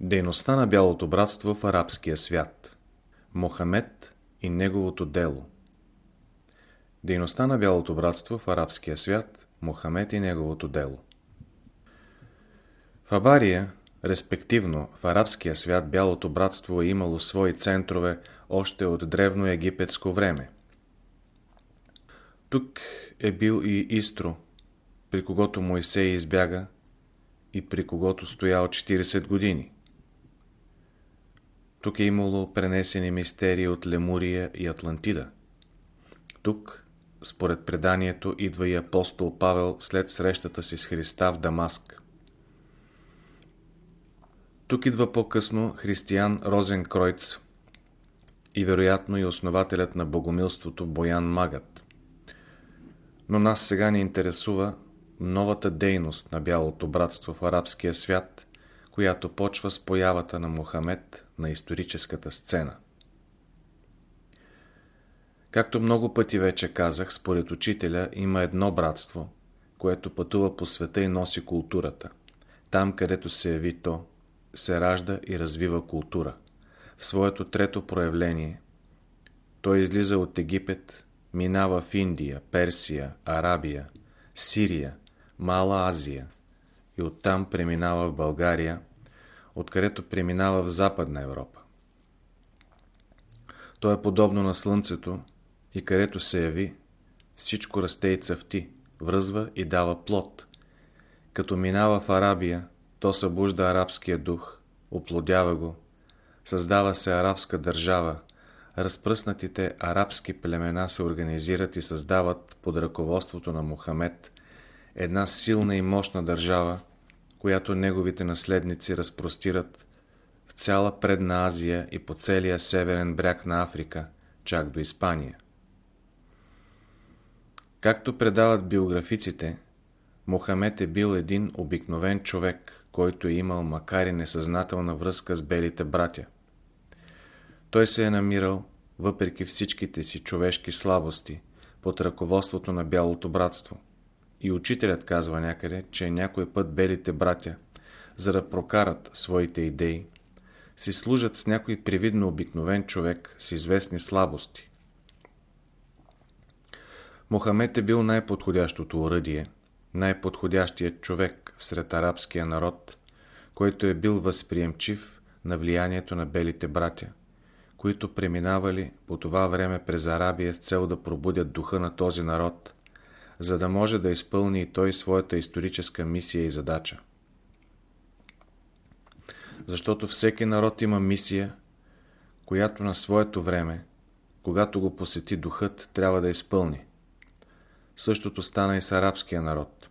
Дейността на Бялото братство в арабския свят Мохамед и неговото дело Дейността на Бялото братство в арабския свят Мохамед и неговото дело В Абария, респективно в арабския свят, Бялото братство е имало свои центрове още от древно египетско време. Тук е бил и Истро, при когото Моисей избяга и при когото стоял 40 години. Тук е имало пренесени мистерии от Лемурия и Атлантида. Тук, според преданието, идва и апостол Павел след срещата си с Христа в Дамаск. Тук идва по-късно християн Розен Кройц и вероятно и основателят на богомилството Боян Магът. Но нас сега ни интересува новата дейност на Бялото братство в арабския свят, която почва с появата на Мохамед на историческата сцена. Както много пъти вече казах, според учителя има едно братство, което пътува по света и носи културата. Там, където се яви то, се ражда и развива култура. В своето трето проявление той излиза от Египет, минава в Индия, Персия, Арабия, Сирия, Мала Азия и оттам преминава в България, откъдето преминава в Западна Европа. То е подобно на Слънцето и където се яви, всичко расте и цъфти, връзва и дава плод. Като минава в Арабия, то събужда арабския дух, оплодява го, създава се арабска държава, разпръснатите арабски племена се организират и създават под ръководството на Мухамед една силна и мощна държава, която неговите наследници разпростират в цяла предна Азия и по целия северен бряг на Африка, чак до Испания. Както предават биографиците, Мохамед е бил един обикновен човек, който е имал макар и несъзнателна връзка с белите братя. Той се е намирал, въпреки всичките си човешки слабости, под ръководството на Бялото братство – и учителят казва някъде, че някой път белите братя, за да прокарат своите идеи, си служат с някой привидно обикновен човек с известни слабости. Мохамед е бил най-подходящото оръдие, най-подходящият човек сред арабския народ, който е бил възприемчив на влиянието на белите братя, които преминавали по това време през Арабия с цел да пробудят духа на този народ – за да може да изпълни и той своята историческа мисия и задача. Защото всеки народ има мисия, която на своето време, когато го посети духът, трябва да изпълни. Същото стана и с арабския народ.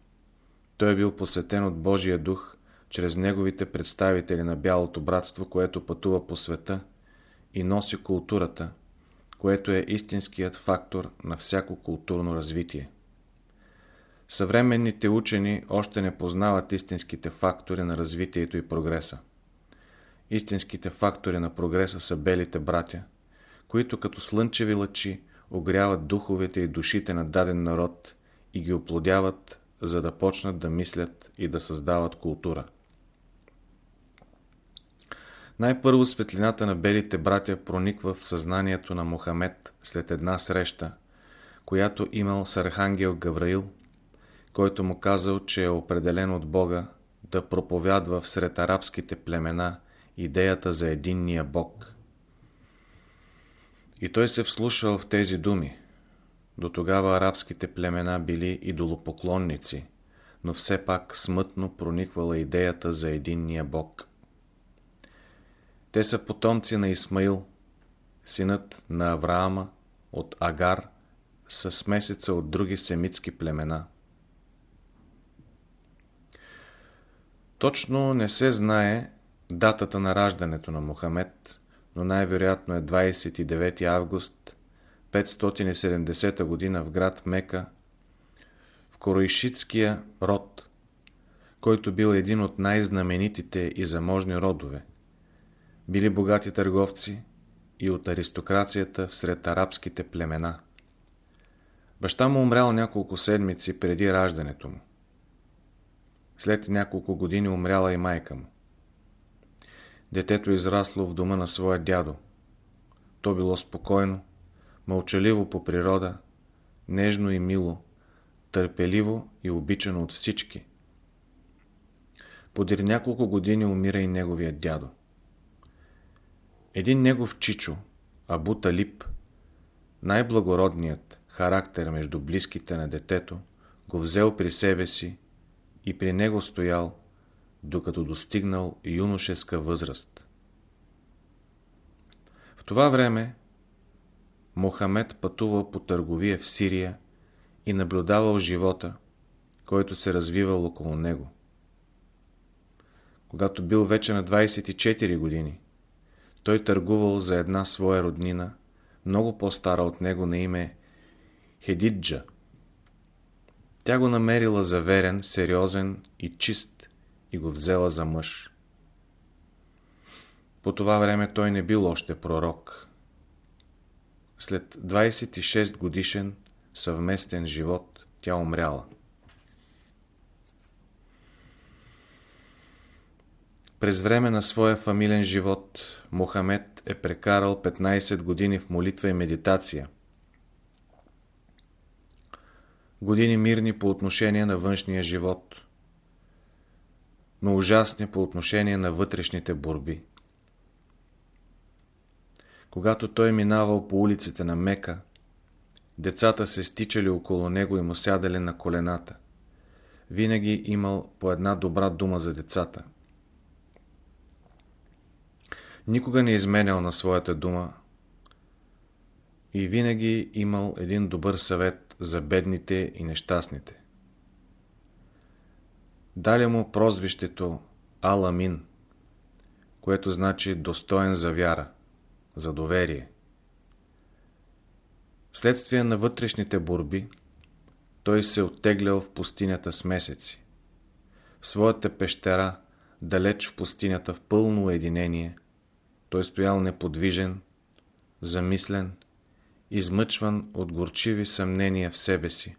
Той е бил посетен от Божия дух, чрез неговите представители на Бялото братство, което пътува по света и носи културата, което е истинският фактор на всяко културно развитие. Съвременните учени още не познават истинските фактори на развитието и прогреса. Истинските фактори на прогреса са белите братя, които като слънчеви лъчи огряват духовете и душите на даден народ и ги оплодяват, за да почнат да мислят и да създават култура. Най-първо светлината на белите братя прониква в съзнанието на Мохамед след една среща, която имал с архангел Гавраил който му казал, че е определен от Бога да проповядва всред арабските племена идеята за единния Бог. И той се вслушал в тези думи. До тогава арабските племена били идолопоклонници, но все пак смътно прониквала идеята за единния Бог. Те са потомци на Исмаил, синът на Авраама от Агар, с смесеца от други семитски племена – Точно не се знае датата на раждането на Мохамед, но най-вероятно е 29 август 570 година в град Мека, в Короишитския род, който бил един от най-знаменитите и заможни родове. Били богати търговци и от аристокрацията всред арабските племена. Баща му умрял няколко седмици преди раждането му. След няколко години умряла и майка му. детето израсло в дома на своя дядо. То било спокойно, мълчаливо по природа, нежно и мило, търпеливо и обичано от всички. Подир няколко години умира и неговият дядо. Един негов чичо, Абу Талип, най-благородният характер между близките на детето, го взел при себе си и при него стоял, докато достигнал юношеска възраст. В това време Мохамед пътувал по търговия в Сирия и наблюдавал живота, който се развивал около него. Когато бил вече на 24 години, той търгувал за една своя роднина, много по-стара от него на име Хедиджа. Тя го намерила за верен, сериозен и чист и го взела за мъж. По това време той не бил още пророк. След 26 годишен съвместен живот тя умряла. През време на своя фамилен живот Мохамед е прекарал 15 години в молитва и медитация. Години мирни по отношение на външния живот, но ужасни по отношение на вътрешните борби. Когато той минавал по улиците на Мека, децата се стичали около него и му сядали на колената. Винаги имал по една добра дума за децата – Никога не изменял на своята дума и винаги имал един добър съвет за бедните и нещастните. Дали му прозвището Аламин, което значи достоен за вяра, за доверие. Вследствие на вътрешните борби, той се оттеглял в пустинята с месеци. В своята пещера, далеч в пустинята в пълно уединение – той стоял неподвижен, замислен, измъчван от горчиви съмнения в себе си,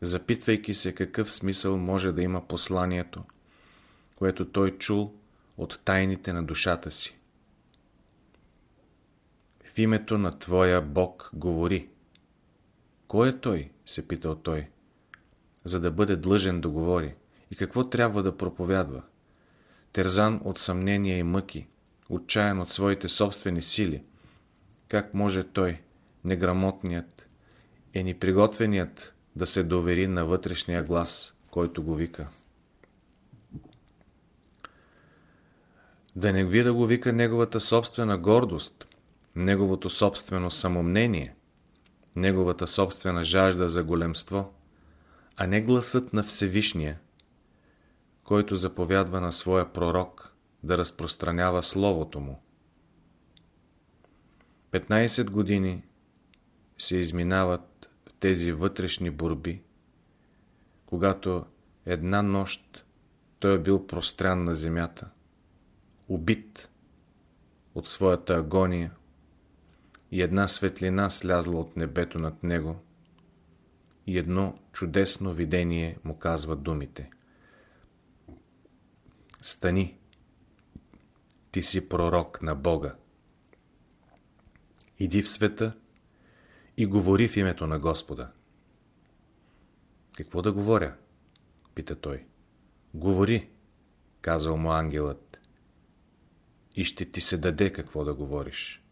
запитвайки се какъв смисъл може да има посланието, което той чул от тайните на душата си. В името на Твоя Бог говори. Кой е Той? се питал той, за да бъде длъжен да говори. И какво трябва да проповядва? Терзан от съмнения и мъки, отчаян от своите собствени сили. Как може той, неграмотният, е неприготвеният да се довери на вътрешния глас, който го вика? Да не би да го вика неговата собствена гордост, неговото собствено самомнение, неговата собствена жажда за големство, а не гласът на Всевишния, който заповядва на своя пророк – да разпространява Словото му. 15 години се изминават в тези вътрешни борби, когато една нощ той е бил прострян на земята, убит от своята агония и една светлина слязла от небето над него и едно чудесно видение му казва думите. Стани! ти си пророк на Бога. Иди в света и говори в името на Господа. Какво да говоря? пита той. Говори, казал му ангелът. И ще ти се даде какво да говориш.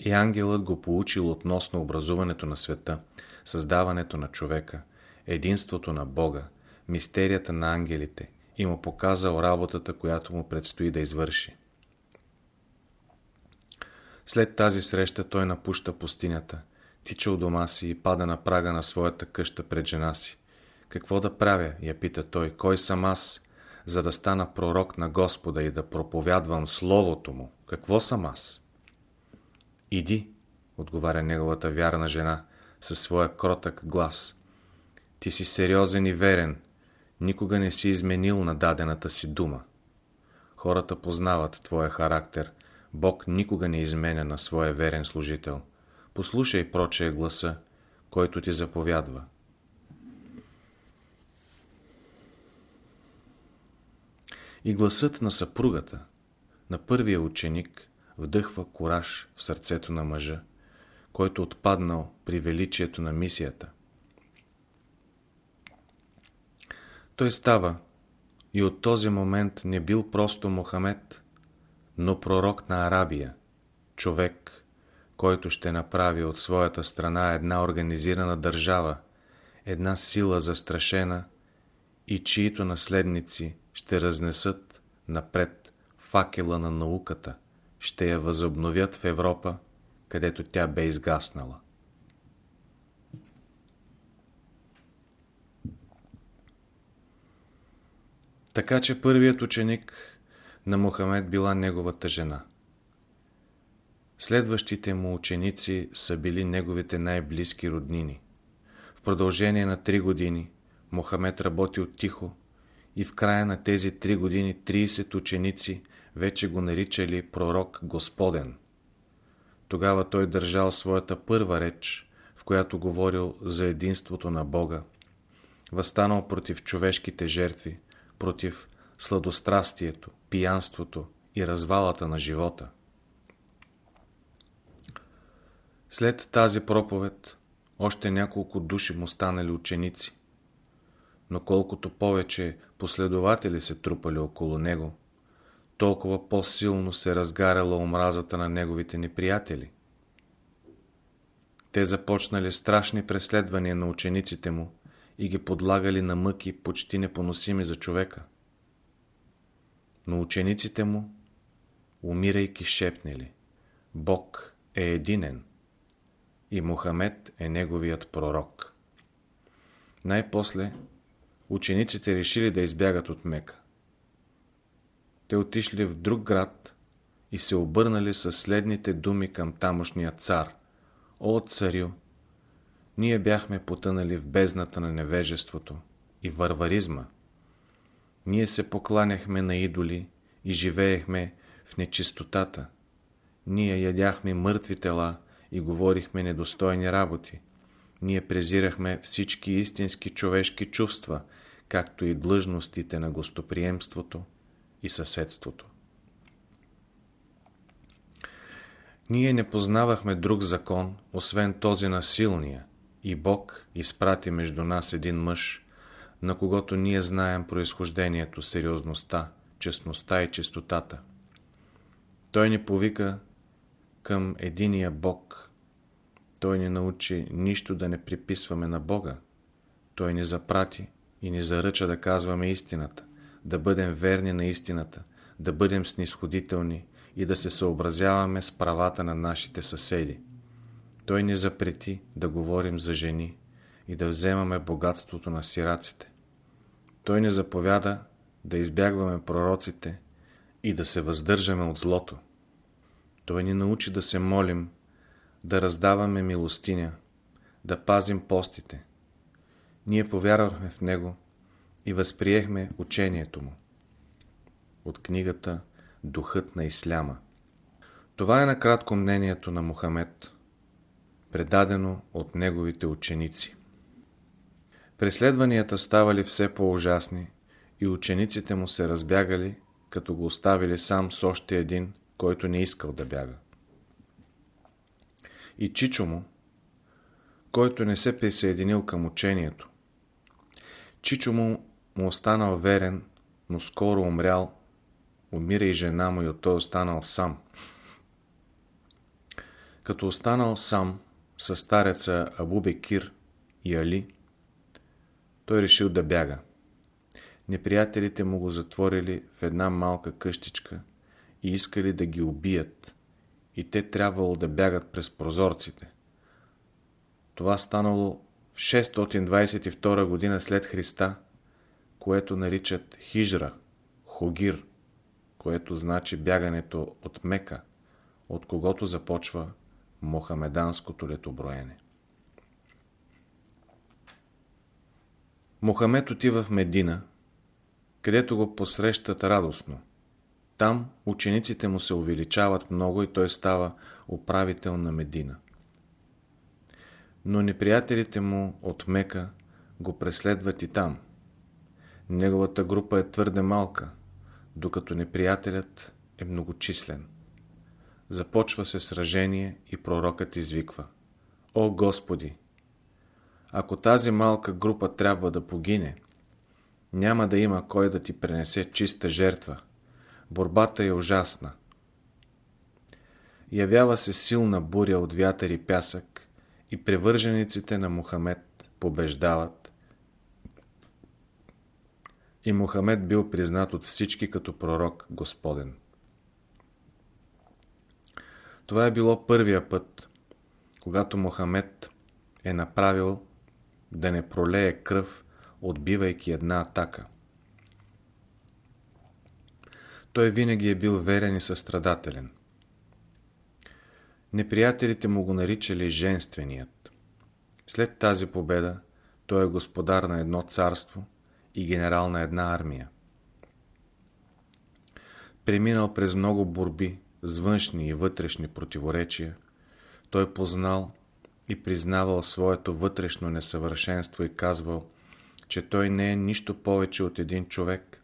И ангелът го получил относно образуването на света, създаването на човека, единството на Бога, мистерията на ангелите, и му показал работата, която му предстои да извърши. След тази среща той напуща пустинята, тича от дома си и пада на прага на своята къща пред жена си. Какво да правя, я пита той, кой съм аз, за да стана пророк на Господа и да проповядвам Словото му? Какво съм аз? Иди, отговаря неговата вярна жена със своя кротък глас. Ти си сериозен и верен, Никога не си изменил на дадената си дума. Хората познават твоя характер. Бог никога не изменя на своя верен служител. Послушай прочее гласа, който ти заповядва. И гласът на съпругата, на първия ученик, вдъхва кораж в сърцето на мъжа, който отпаднал при величието на мисията. Той става и от този момент не бил просто Мохамед, но пророк на Арабия, човек, който ще направи от своята страна една организирана държава, една сила застрашена и чието наследници ще разнесат напред факела на науката, ще я възобновят в Европа, където тя бе изгаснала. Така че първият ученик на Мохамед била неговата жена. Следващите му ученици са били неговите най-близки роднини. В продължение на три години Мохамед работил тихо и в края на тези три години 30 ученици вече го наричали пророк Господен. Тогава той държал своята първа реч, в която говорил за единството на Бога, възстанал против човешките жертви, против сладострастието, пиянството и развалата на живота. След тази проповед още няколко души му станали ученици, но колкото повече последователи се трупали около него, толкова по-силно се разгаряла омразата на неговите неприятели. Те започнали страшни преследвания на учениците му и ги подлагали на мъки почти непоносими за човека. Но учениците му, умирайки, шепнели Бог е единен и Мухамед е неговият пророк. Най-после учениците решили да избягат от Мека. Те отишли в друг град и се обърнали със следните думи към тамошния цар. О, царю! Ние бяхме потънали в бездната на невежеството и варваризма. Ние се покланяхме на идоли и живеехме в нечистотата. Ние ядяхме мъртви тела и говорихме недостойни работи. Ние презирахме всички истински човешки чувства, както и длъжностите на гостоприемството и съседството. Ние не познавахме друг закон, освен този на силния, и Бог изпрати между нас един мъж, на когото ние знаем произхождението, сериозността, честността и чистотата. Той ни повика към единия Бог. Той ни научи нищо да не приписваме на Бога. Той ни запрати и ни заръча да казваме истината, да бъдем верни на истината, да бъдем снисходителни и да се съобразяваме с правата на нашите съседи. Той ни запрети да говорим за жени и да вземаме богатството на сираците. Той ни заповяда да избягваме пророците и да се въздържаме от злото. Той ни научи да се молим, да раздаваме милостиня, да пазим постите. Ние повярвахме в Него и възприехме учението Му. От книгата Духът на Исляма. Това е накратко мнението на Мухамед, предадено от неговите ученици. Преследванията ставали все по-ужасни и учениците му се разбягали, като го оставили сам с още един, който не искал да бяга. И Чичо му, който не се присъединил към учението. Чичо му му останал верен, но скоро умрял, умира и жена му и от той останал сам. Като останал сам, с стареца Абу Бекир и Али, той решил да бяга. Неприятелите му го затворили в една малка къщичка и искали да ги убият, и те трябвало да бягат през прозорците. Това станало в 622 година след Христа, което наричат Хижра, Хогир, което значи бягането от Мека, от когото започва Мохамеданското летоброене. Мохамед отива в Медина, където го посрещат радостно. Там учениците му се увеличават много и той става управител на Медина. Но неприятелите му от Мека го преследват и там. Неговата група е твърде малка, докато неприятелят е многочислен. Започва се сражение и пророкът извиква. О Господи! Ако тази малка група трябва да погине, няма да има кой да ти пренесе чиста жертва. Борбата е ужасна. Явява се силна буря от вятър и пясък и превържениците на Мухамед побеждават. И Мухамед бил признат от всички като пророк Господен. Това е било първия път, когато Мохамед е направил да не пролее кръв, отбивайки една атака. Той винаги е бил верен и състрадателен. Неприятелите му го наричали женственият. След тази победа той е господар на едно царство и генерал на една армия. Преминал през много борби с външни и вътрешни противоречия, той познал и признавал своето вътрешно несъвършенство и казвал, че той не е нищо повече от един човек.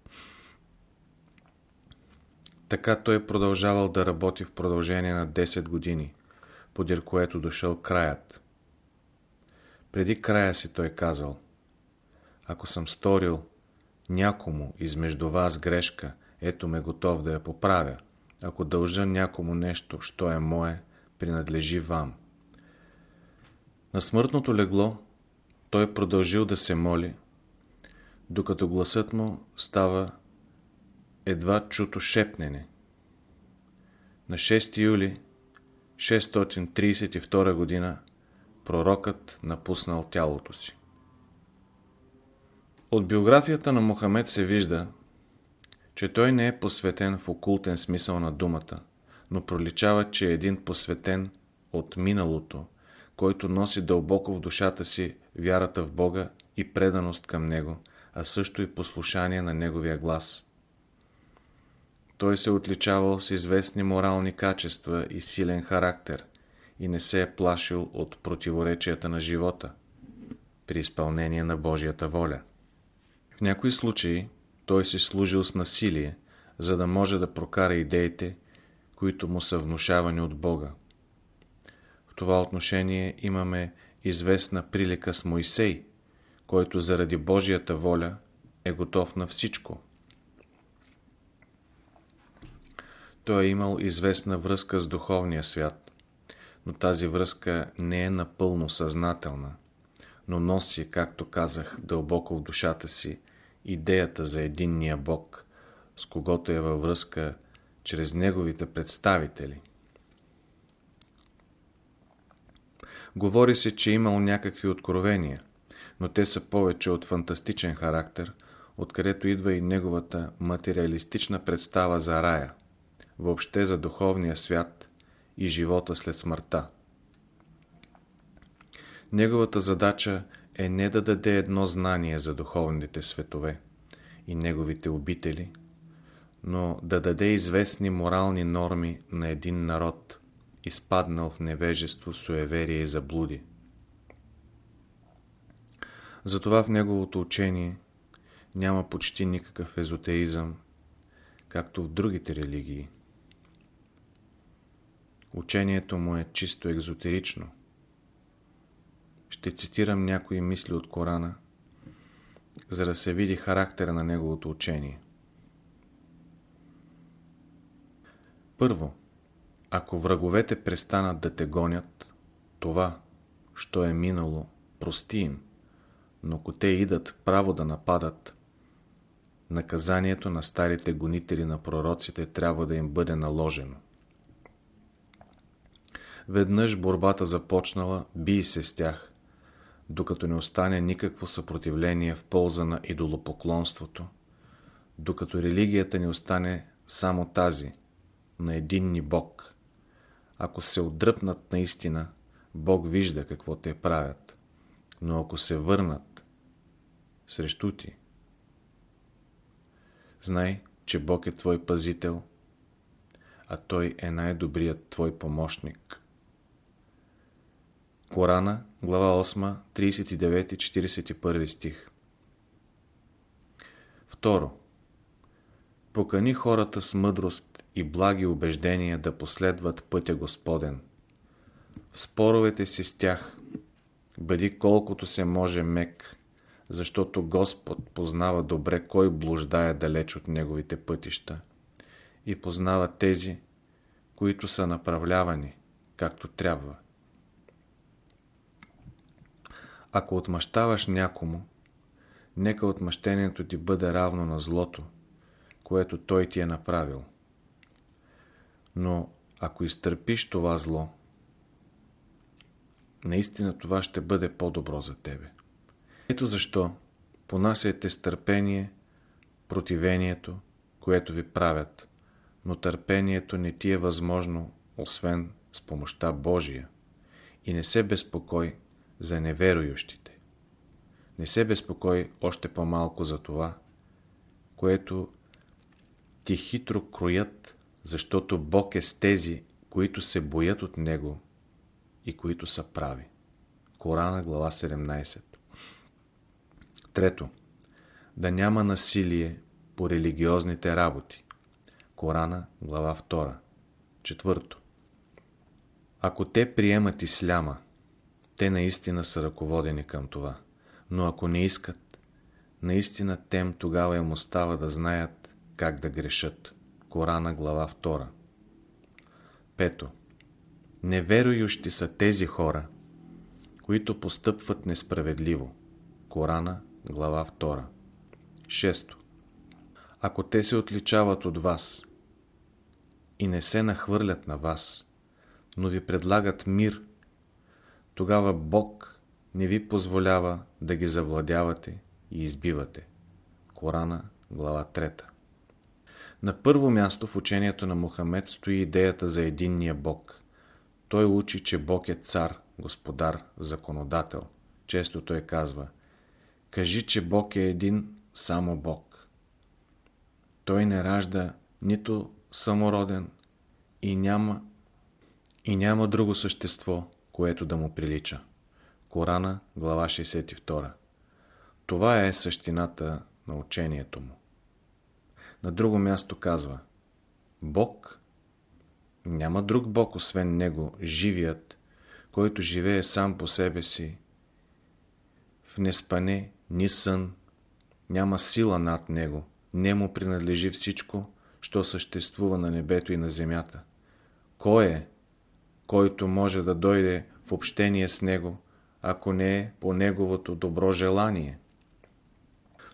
Така той продължавал да работи в продължение на 10 години, подир което дошъл краят. Преди края си той казал, ако съм сторил някому измежду вас грешка, ето ме готов да я поправя. Ако дължа някому нещо, що е мое, принадлежи вам. На смъртното легло той продължил да се моли, докато гласът му става едва чуто шепнене. На 6 юли 632 година пророкът напуснал тялото си. От биографията на Мохамед се вижда, че той не е посветен в окултен смисъл на думата, но проличава, че е един посветен от миналото, който носи дълбоко в душата си вярата в Бога и преданост към Него, а също и послушание на Неговия глас. Той се отличавал с известни морални качества и силен характер и не се е плашил от противоречията на живота при изпълнение на Божията воля. В някои случаи той си служил с насилие, за да може да прокара идеите, които му са внушавани от Бога. Това отношение имаме известна прилика с Моисей, който заради Божията воля е готов на всичко. Той е имал известна връзка с духовния свят, но тази връзка не е напълно съзнателна, но носи, както казах, дълбоко в душата си идеята за единния Бог, с когото е във връзка чрез неговите представители. Говори се, че имал някакви откровения, но те са повече от фантастичен характер, откъдето идва и неговата материалистична представа за рая, въобще за духовния свят и живота след смъртта. Неговата задача е не да даде едно знание за духовните светове и неговите обители, но да даде известни морални норми на един народ, изпаднал в невежество, суеверие и заблуди. Затова в неговото учение няма почти никакъв езотеризъм, както в другите религии. Учението му е чисто екзотерично – ще цитирам някои мисли от Корана, за да се види характера на неговото учение. Първо, ако враговете престанат да те гонят, това, що е минало, прости им, но ако те идат право да нападат, наказанието на старите гонители на пророците трябва да им бъде наложено. Веднъж борбата започнала, би се с тях, докато не остане никакво съпротивление в полза на идолопоклонството, докато религията не остане само тази, на единни Бог. Ако се отдръпнат наистина, Бог вижда какво те правят, но ако се върнат срещу ти, знай, че Бог е твой пазител, а Той е най-добрият твой помощник. Корана, глава 8, 39-41 стих. Второ. Покани хората с мъдрост и благи убеждения да последват пътя Господен. В споровете си с тях бъди колкото се може мек, защото Господ познава добре кой блуждае далеч от неговите пътища и познава тези, които са направлявани както трябва. Ако отмъщаваш някому, нека отмъщението ти бъде равно на злото, което той ти е направил. Но ако изтърпиш това зло, наистина това ще бъде по-добро за тебе. Ето защо понасяйте с търпение противението, което ви правят, но търпението не ти е възможно, освен с помощта Божия. И не се безпокой за неверующите. Не се безпокой още по-малко за това, което ти хитро кроят, защото Бог е с тези, които се боят от Него и които са прави. Корана, глава 17 Трето. Да няма насилие по религиозните работи. Корана, глава 2. Четвърто. Ако те приемат исляма, те наистина са ръководени към това. Но ако не искат, наистина тем тогава им остава да знаят как да грешат. Корана, глава 2. Пето. Неверующи са тези хора, които постъпват несправедливо. Корана, глава 2. Шесто. Ако те се отличават от вас и не се нахвърлят на вас, но ви предлагат мир, тогава Бог не ви позволява да ги завладявате и избивате. Корана, глава 3. На първо място в учението на Мухамед стои идеята за единния Бог. Той учи, че Бог е цар, господар, законодател. Често той казва Кажи, че Бог е един, само Бог. Той не ражда нито самороден и няма и няма друго същество, което да му прилича. Корана, глава 62. Това е същината на учението му. На друго място казва Бог няма друг Бог, освен Него, живият, който живее сам по себе си. В неспане, ни сън, няма сила над Него, не му принадлежи всичко, що съществува на небето и на земята. Кой е, който може да дойде в общение с него, ако не е по неговото добро желание.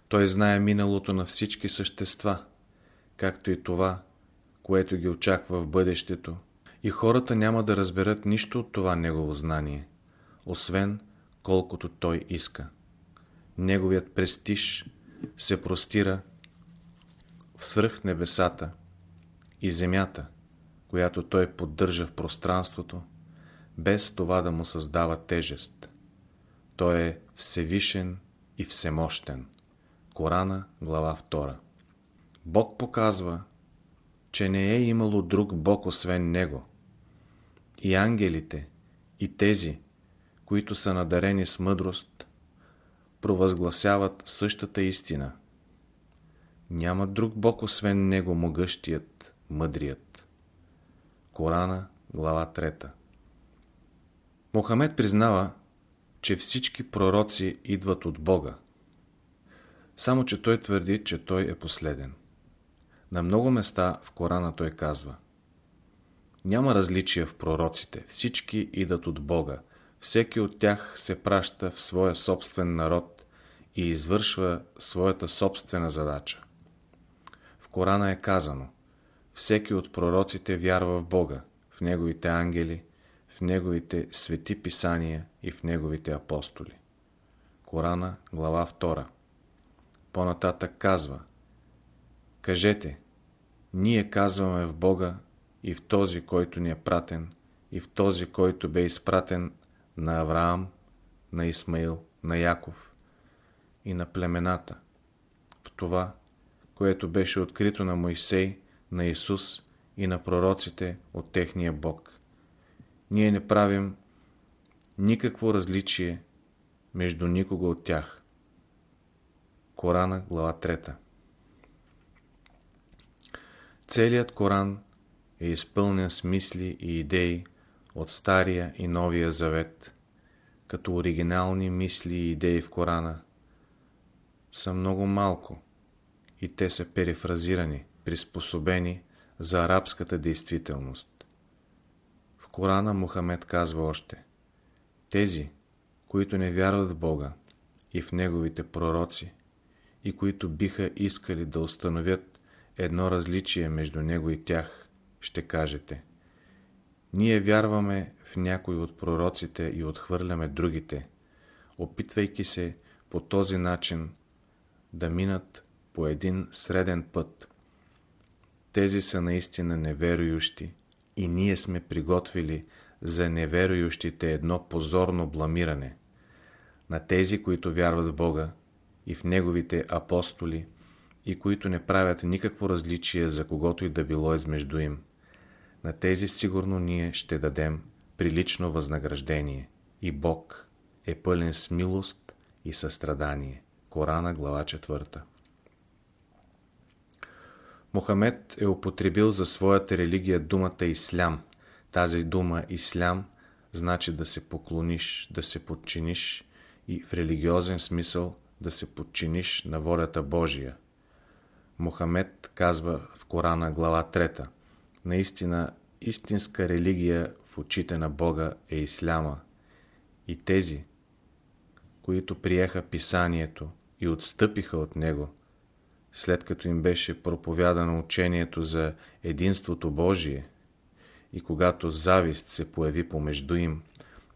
Той знае миналото на всички същества, както и това, което ги очаква в бъдещето, и хората няма да разберат нищо от това негово знание, освен колкото той иска. Неговият престиж се простира в свръх небесата и земята, която той поддържа в пространството, без това да му създава тежест. Той е всевишен и всемощен. Корана, глава 2. Бог показва, че не е имало друг Бог освен Него. И ангелите, и тези, които са надарени с мъдрост, провъзгласяват същата истина. Няма друг Бог освен Него, могъщият, мъдрият. Корана, глава 3 Мохамед признава, че всички пророци идват от Бога. Само, че той твърди, че той е последен. На много места в Корана той казва Няма различия в пророците, всички идат от Бога, всеки от тях се праща в своя собствен народ и извършва своята собствена задача. В Корана е казано – всеки от пророците вярва в Бога, в Неговите ангели, в Неговите свети писания и в Неговите апостоли. Корана, глава 2. По-нататък казва Кажете, ние казваме в Бога и в този, който ни е пратен, и в този, който бе изпратен на Авраам, на Исмаил, на Яков и на племената, в това, което беше открито на Моисей на Исус и на пророците от техния Бог. Ние не правим никакво различие между никого от тях. Корана, глава 3 Целият Коран е изпълнен с мисли и идеи от Стария и Новия Завет, като оригинални мисли и идеи в Корана са много малко и те са перефразирани, приспособени за арабската действителност. В Корана Мухамед казва още Тези, които не вярват в Бога и в Неговите пророци и които биха искали да установят едно различие между Него и тях, ще кажете Ние вярваме в някой от пророците и отхвърляме другите, опитвайки се по този начин да минат по един среден път. Тези са наистина неверующи и ние сме приготвили за неверующите едно позорно бламиране. На тези, които вярват в Бога и в Неговите апостоли и които не правят никакво различие за когото и да било измежду им. На тези сигурно ние ще дадем прилично възнаграждение и Бог е пълен с милост и състрадание. Корана, глава 4. Мохамед е употребил за своята религия думата Ислям. Тази дума Ислям значи да се поклониш, да се подчиниш и в религиозен смисъл да се подчиниш на волята Божия. Мохамед казва в Корана глава 3 Наистина, истинска религия в очите на Бога е Исляма и тези, които приеха писанието и отстъпиха от него, след като им беше проповядано учението за единството Божие и когато завист се появи помежду им,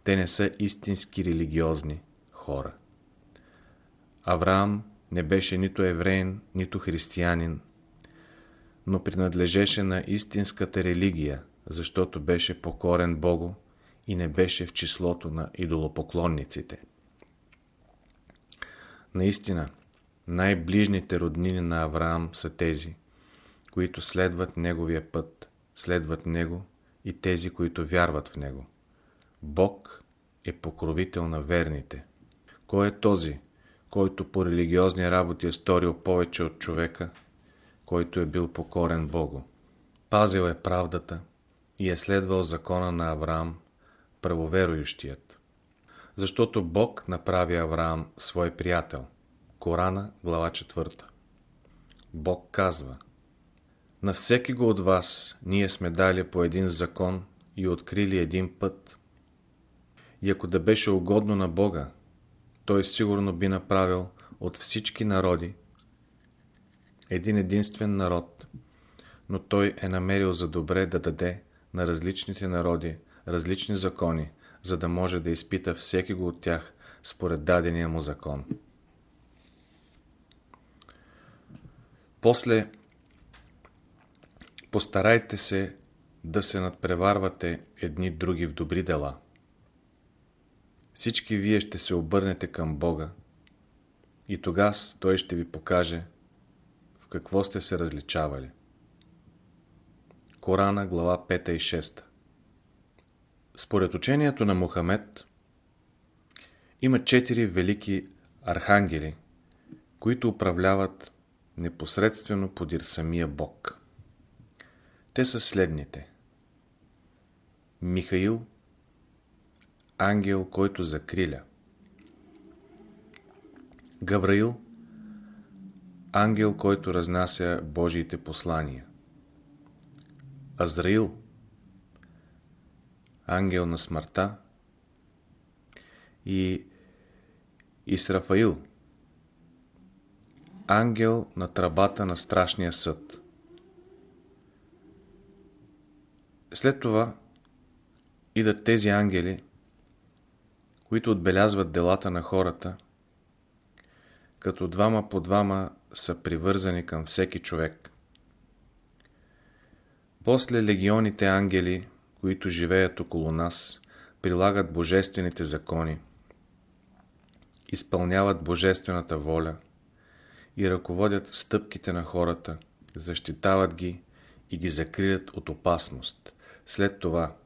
те не са истински религиозни хора. Авраам не беше нито евреин, нито християнин, но принадлежеше на истинската религия, защото беше покорен Богу и не беше в числото на идолопоклонниците. Наистина, най-ближните роднини на Авраам са тези, които следват неговия път, следват него и тези, които вярват в него. Бог е покровител на верните. Кой е този, който по религиозни работи е сторил повече от човека, който е бил покорен Богу? Пазил е правдата и е следвал закона на Авраам, правоверующият. Защото Бог направи Авраам свой приятел. Корана, глава 4. Бог казва На всеки го от вас ние сме дали по един закон и открили един път. И ако да беше угодно на Бога, той сигурно би направил от всички народи един единствен народ, но той е намерил за добре да даде на различните народи различни закони, за да може да изпита всеки го от тях според дадения му закон. После постарайте се да се надпреварвате едни други в добри дела. Всички вие ще се обърнете към Бога и тогава Той ще ви покаже в какво сте се различавали. Корана, глава 5 и 6 Според учението на Мухамед има четири велики архангели, които управляват непосредствено подир самия Бог. Те са следните. Михаил, ангел, който закриля. Гавраил, ангел, който разнася Божиите послания. Азраил, ангел на смъртта. И Исрафаил, ангел на тръбата на страшния съд. След това идат тези ангели, които отбелязват делата на хората, като двама по двама са привързани към всеки човек. После легионите ангели, които живеят около нас, прилагат божествените закони, изпълняват божествената воля и ръководят стъпките на хората, защитават ги и ги закрият от опасност. След това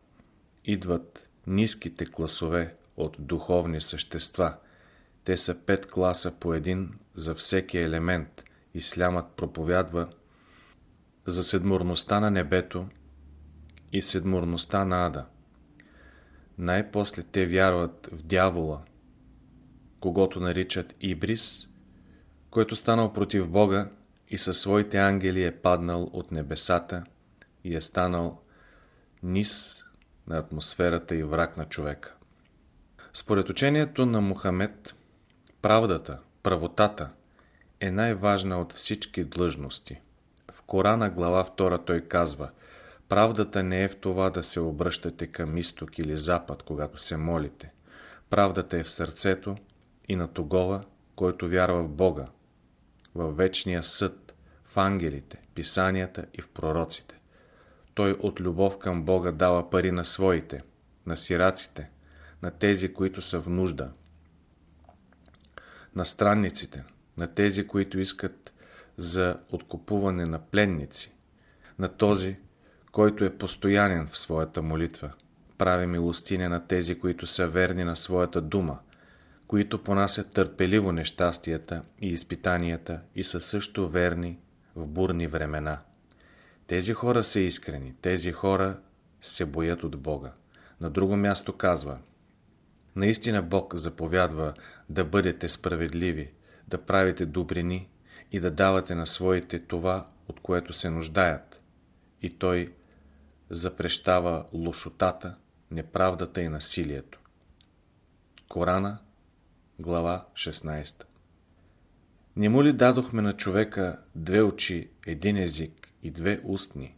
идват ниските класове от духовни същества. Те са пет класа по един за всеки елемент. Ислямът проповядва за седмурността на небето и седмурността на ада. Най-после те вярват в дявола, когато наричат Ибрис, който станал против Бога и със своите ангели е паднал от небесата и е станал низ на атмосферата и враг на човека. Според учението на Мухамед, правдата, правотата е най-важна от всички длъжности. В Корана глава 2 той казва Правдата не е в това да се обръщате към изток или запад, когато се молите. Правдата е в сърцето и на тогова, който вярва в Бога, в вечния съд, в ангелите, писанията и в пророците. Той от любов към Бога дава пари на своите, на сираците, на тези, които са в нужда, на странниците, на тези, които искат за откупуване на пленници, на този, който е постоянен в своята молитва. Прави милостиня на тези, които са верни на своята дума, които понасят търпеливо нещастията и изпитанията и са също верни в бурни времена. Тези хора са искрени, тези хора се боят от Бога. На друго място казва Наистина Бог заповядва да бъдете справедливи, да правите добрини и да давате на своите това, от което се нуждаят. И Той запрещава лошотата, неправдата и насилието. Корана, глава 16 Не му ли дадохме на човека две очи, един език и две устни?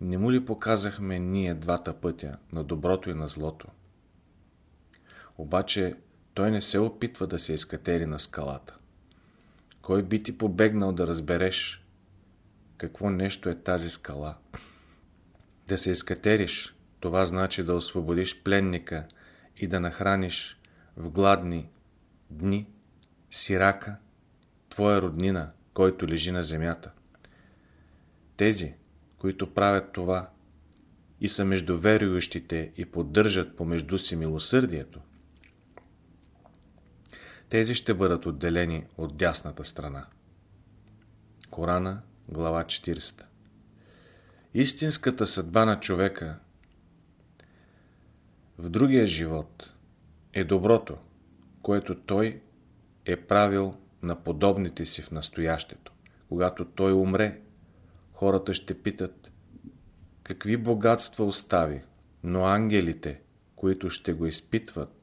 Не му ли показахме ние двата пътя, на доброто и на злото? Обаче той не се опитва да се изкатери на скалата. Кой би ти побегнал да разбереш какво нещо е тази скала? Да се изкатериш, това значи да освободиш пленника и да нахраниш в гладни дни сирака, твоя роднина, който лежи на земята. Тези, които правят това и са между верующите и поддържат помежду си милосърдието, тези ще бъдат отделени от дясната страна. Корана, глава 40 Истинската съдба на човека в другия живот е доброто, което той е правил на подобните си в настоящето. Когато той умре, хората ще питат какви богатства остави, но ангелите, които ще го изпитват,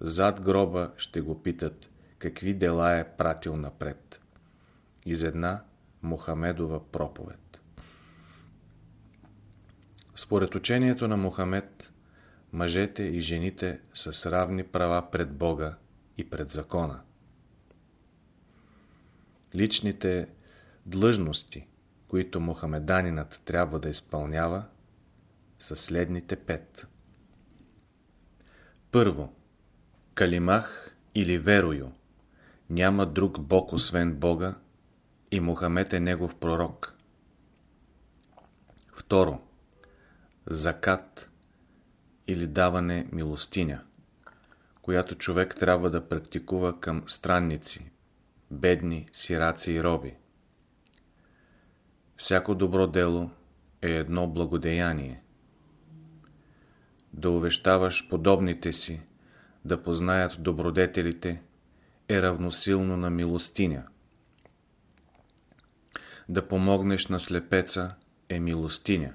зад гроба ще го питат какви дела е пратил напред. Из една Мохамедова проповед. Според учението на Мохамед, мъжете и жените са с равни права пред Бога и пред закона. Личните длъжности, които мухамеданинът трябва да изпълнява, са следните пет. Първо, Калимах или верою. Няма друг Бог освен Бога и Мухамед е негов пророк. Второ, закат или даване милостиня, която човек трябва да практикува към странници, бедни, сираци и роби. Всяко добро дело е едно благодеяние. Да увещаваш подобните си, да познаят добродетелите, е равносилно на милостиня. Да помогнеш на слепеца е милостиня.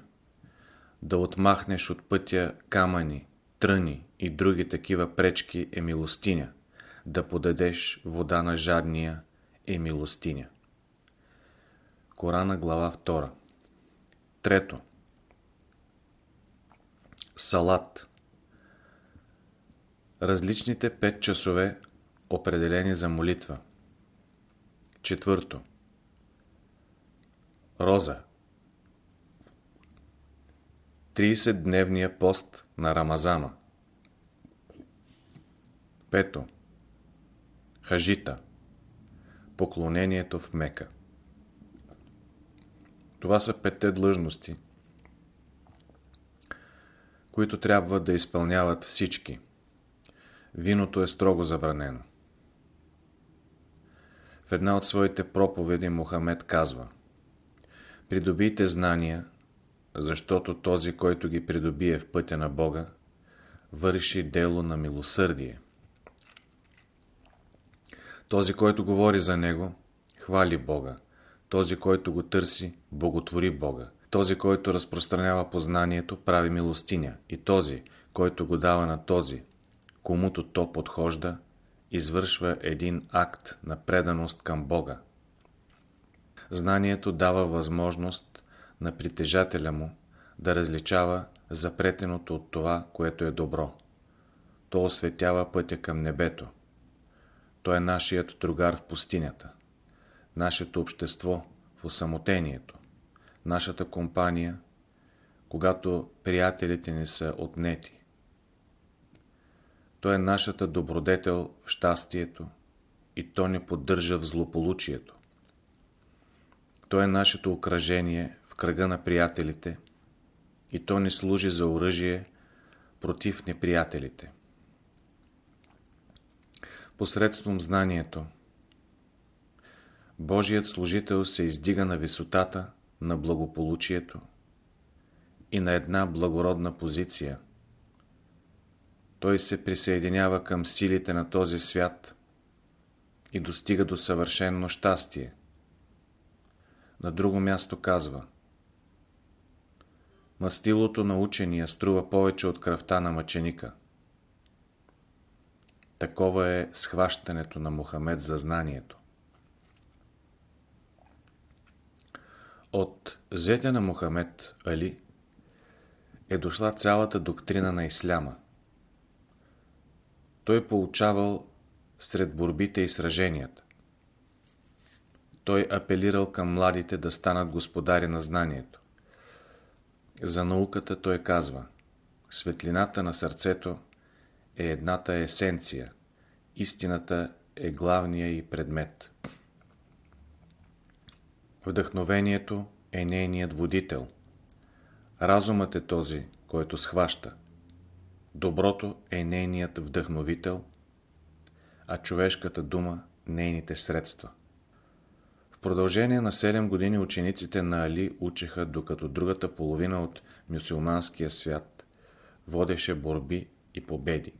Да отмахнеш от пътя камъни, тръни и други такива пречки е милостиня. Да подадеш вода на жадния е милостиня. Корана глава 2 Трето Салат Различните пет часове определени за молитва. Четвърто. Роза. 30-дневния пост на Рамазана. Пето. Хажита. Поклонението в Мека. Това са петте длъжности, които трябва да изпълняват всички. Виното е строго забранено. В една от своите проповеди Мохамед казва Придобийте знания, защото този, който ги придобие в пътя на Бога, върши дело на милосърдие. Този, който говори за Него, хвали Бога. Този, който го търси, боготвори Бога. Този, който разпространява познанието, прави милостиня. И този, който го дава на този, комуто то подхожда, извършва един акт на преданост към Бога. Знанието дава възможност на притежателя му да различава запретеното от това, което е добро. То осветява пътя към небето. То е нашият другар в пустинята, нашето общество в осамотението, нашата компания, когато приятелите ни са отнети. То е нашата добродетел в щастието и то ни поддържа в злополучието. То е нашето окръжение в кръга на приятелите и то ни служи за оръжие против неприятелите. Посредством знанието Божият служител се издига на висотата на благополучието и на една благородна позиция. Той се присъединява към силите на този свят и достига до съвършенно щастие. На друго място казва Мастилото на учения струва повече от кръвта на мъченика. Такова е схващането на Мохамед за знанието. От зете на Мохамед Али е дошла цялата доктрина на исляма. Той получавал сред борбите и сраженията. Той апелирал към младите да станат господари на знанието. За науката той казва Светлината на сърцето е едната есенция, истината е главния и предмет. Вдъхновението е нейният водител. Разумът е този, който схваща. Доброто е нейният вдъхновител, а човешката дума – нейните средства. В продължение на 7 години учениците на Али учеха, докато другата половина от мюсюлманския свят водеше борби и победи.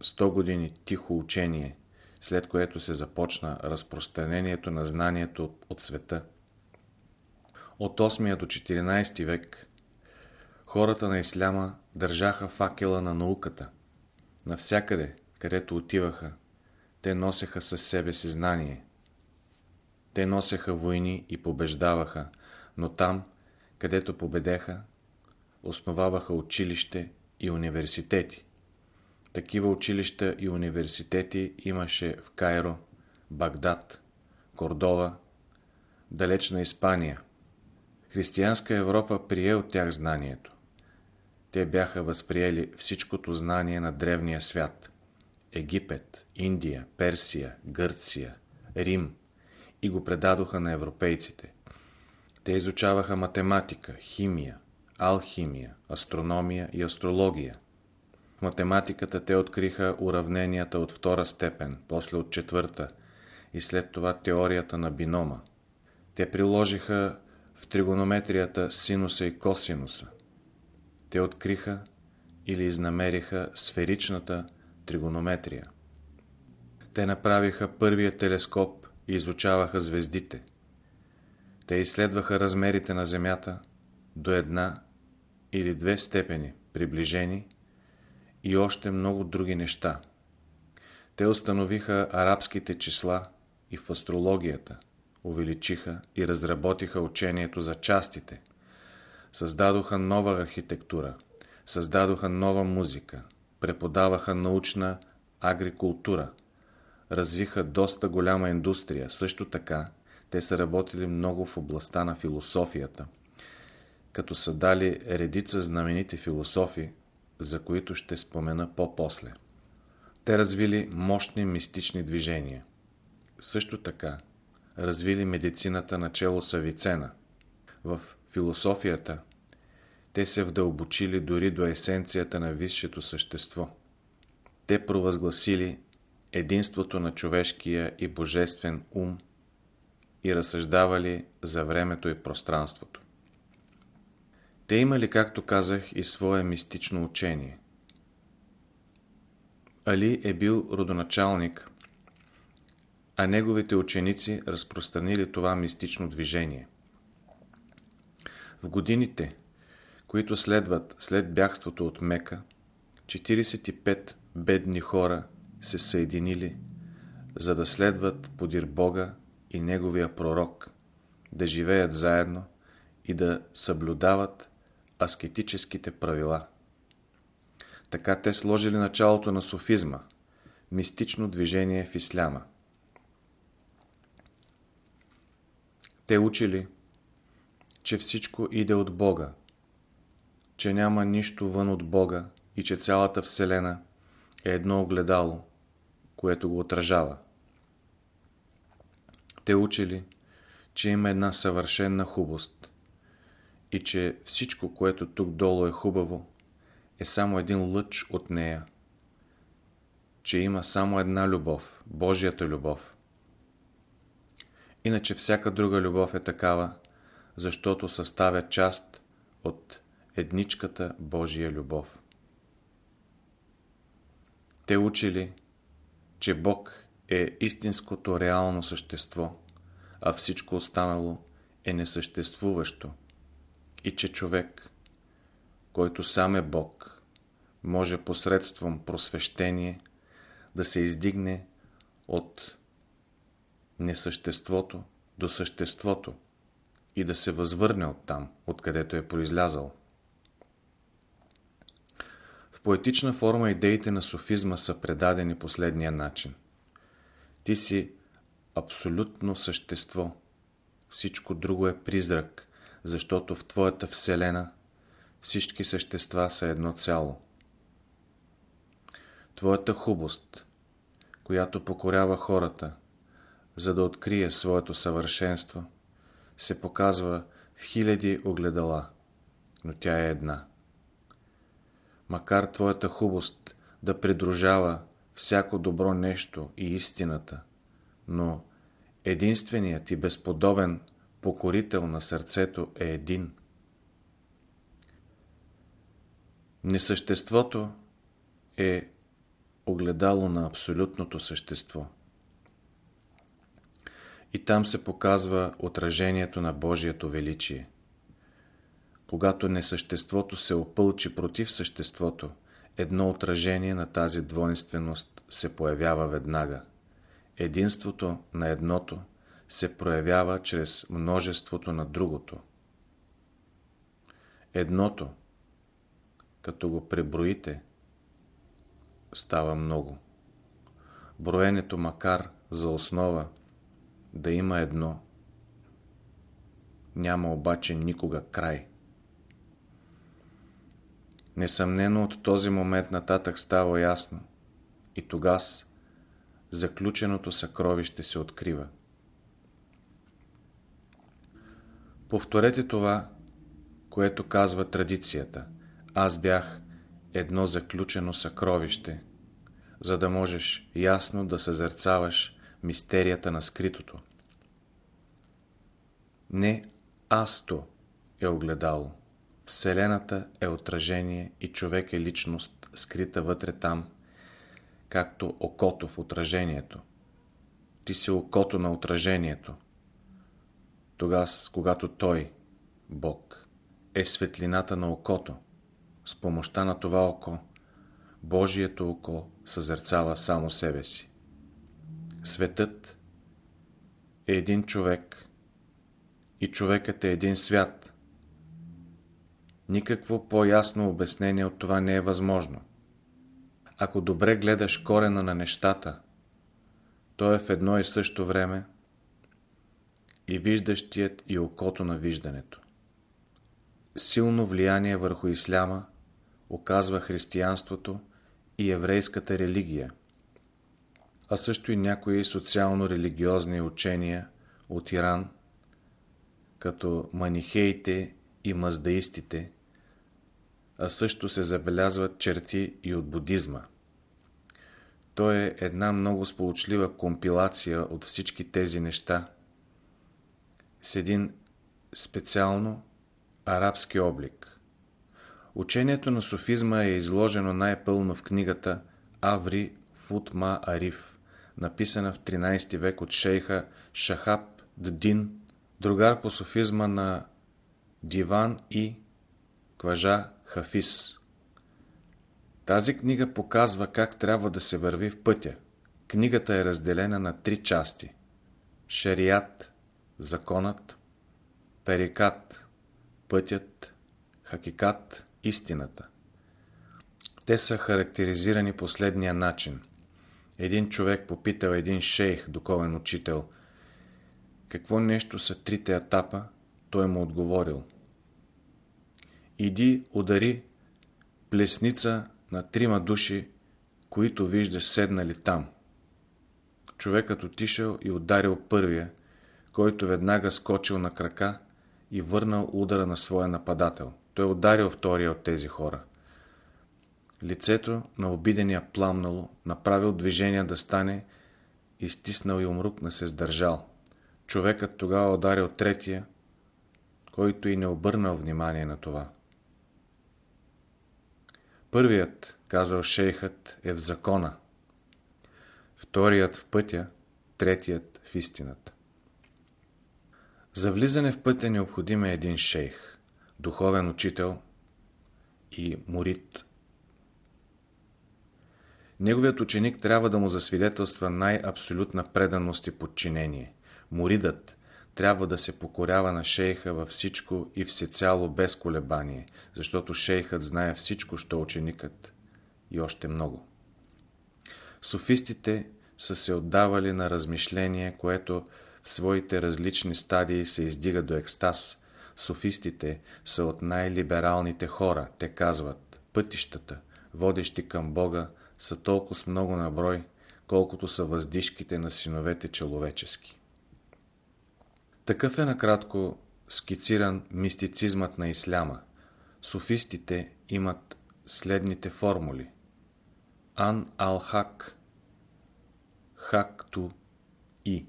100 години тихо учение, след което се започна разпространението на знанието от света. От 8 до 14 век хората на исляма държаха факела на науката. Навсякъде, където отиваха, те носеха със себе си знание. Те носеха войни и побеждаваха, но там, където победеха, основаваха училище и университети. Такива училища и университети имаше в Кайро, Багдад, Кордова, далечна Испания. Християнска Европа прие от тях знанието. Те бяха възприели всичкото знание на древния свят. Египет, Индия, Персия, Гърция, Рим и го предадоха на европейците. Те изучаваха математика, химия, алхимия, астрономия и астрология. В математиката те откриха уравненията от втора степен, после от четвърта и след това теорията на бинома. Те приложиха в тригонометрията синуса и косинуса. Те откриха или изнамериха сферичната тригонометрия. Те направиха първия телескоп и изучаваха звездите. Те изследваха размерите на Земята до една или две степени приближени и още много други неща. Те установиха арабските числа и в астрологията, увеличиха и разработиха учението за частите, създадоха нова архитектура, създадоха нова музика, преподаваха научна агрикултура, развиха доста голяма индустрия. Също така, те са работили много в областта на философията, като са дали редица знаменити философи, за които ще спомена по-после. Те развили мощни мистични движения. Също така, развили медицината начало с Авицена. В философията те се вдълбочили дори до есенцията на висшето същество. Те провъзгласили единството на човешкия и божествен ум и разсъждавали за времето и пространството. Те имали, както казах, и свое мистично учение. Али е бил родоначалник, а неговите ученици разпространили това мистично движение. В годините, които следват след бягството от Мека, 45 бедни хора се съединили, за да следват подир Бога и Неговия пророк, да живеят заедно и да съблюдават аскетическите правила. Така те сложили началото на софизма, мистично движение в исляма. Те учили, че всичко иде от Бога, че няма нищо вън от Бога и че цялата Вселена е едно огледало, което го отражава. Те учили, че има една съвършенна хубост и че всичко, което тук долу е хубаво, е само един лъч от нея, че има само една любов, Божията любов. Иначе всяка друга любов е такава, защото съставя част от едничката Божия любов. Те учили, че Бог е истинското реално същество, а всичко останало е несъществуващо и че човек, който сам е Бог, може посредством просвещение да се издигне от несъществото до съществото и да се възвърне оттам, откъдето е произлязал. В поетична форма идеите на софизма са предадени последния начин. Ти си абсолютно същество. Всичко друго е призрак, защото в твоята вселена всички същества са едно цяло. Твоята хубост, която покорява хората, за да открие своето съвършенство, се показва в хиляди огледала, но тя е една. Макар твоята хубост да придружава всяко добро нещо и истината, но единственият и безподобен покорител на сърцето е един. Несъществото е огледало на абсолютното същество. И там се показва отражението на Божието величие. Когато несъществото се опълчи против съществото, едно отражение на тази двойственост се появява веднага. Единството на едното се проявява чрез множеството на другото. Едното, като го преброите, става много. Броенето макар за основа да има едно, няма обаче никога край. Несъмнено от този момент нататък става ясно и тогас заключеното съкровище се открива. Повторете това, което казва традицията. Аз бях едно заключено съкровище, за да можеш ясно да съзерцаваш мистерията на скритото. Не асто е огледало. Вселената е отражение и човек е личност, скрита вътре там, както окото в отражението. Ти си окото на отражението. Тогас, когато Той, Бог, е светлината на окото, с помощта на това око, Божието око съзерцава само себе си. Светът е един човек и човекът е един свят. Никакво по-ясно обяснение от това не е възможно. Ако добре гледаш корена на нещата, то е в едно и също време и виждащият и окото на виждането. Силно влияние върху исляма оказва християнството и еврейската религия – а също и някои социално-религиозни учения от Иран, като манихеите и маздаистите, а също се забелязват черти и от будизма. То е една много сполучлива компилация от всички тези неща с един специално арабски облик. Учението на софизма е изложено най-пълно в книгата Аври Футма Ариф, написана в 13 век от шейха Шахаб Ддин, другар по софизма на Диван и Кважа Хафис. Тази книга показва как трябва да се върви в пътя. Книгата е разделена на три части. Шарият, законът, тарикат, пътят, хакикат, истината. Те са характеризирани последния начин. Един човек попитал един шейх, духовен учител, какво нещо са трите етапа, той му отговорил. Иди удари плесница на трима души, които виждаш седнали там. Човекът отишъл и ударил първия, който веднага скочил на крака и върнал удара на своя нападател. Той ударил втория от тези хора. Лицето на обидения пламнало, направил движение да стане и стиснал и умрукна се сдържал. Човекът тогава ударил третия, който и не обърнал внимание на това. Първият, казал шейхът, е в закона. Вторият в пътя, третият в истината. За влизане в пътя необходим е един шейх, духовен учител и морит. Неговият ученик трябва да му засвидетелства най-абсолютна преданост и подчинение. Моридът трябва да се покорява на шейха във всичко и всецяло без колебание, защото шейхът знае всичко, що ученикът и още много. Софистите са се отдавали на размишление, което в своите различни стадии се издига до екстаз. Софистите са от най-либералните хора. Те казват, пътищата, водещи към Бога, са толкова много на брой, колкото са въздишките на синовете человечески. Такъв е накратко скициран мистицизмът на исляма. Софистите имат следните формули. Ан ал-хак, хак-ту и,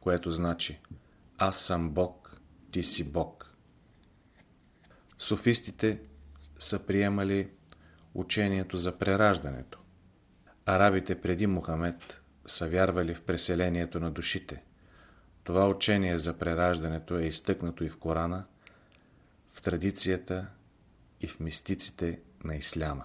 което значи аз съм Бог, ти си Бог. Софистите са приемали учението за прераждането. Арабите преди Мухамед са вярвали в преселението на душите – това учение за прераждането е изтъкнато и в Корана, в традицията и в мистиците на Исляма.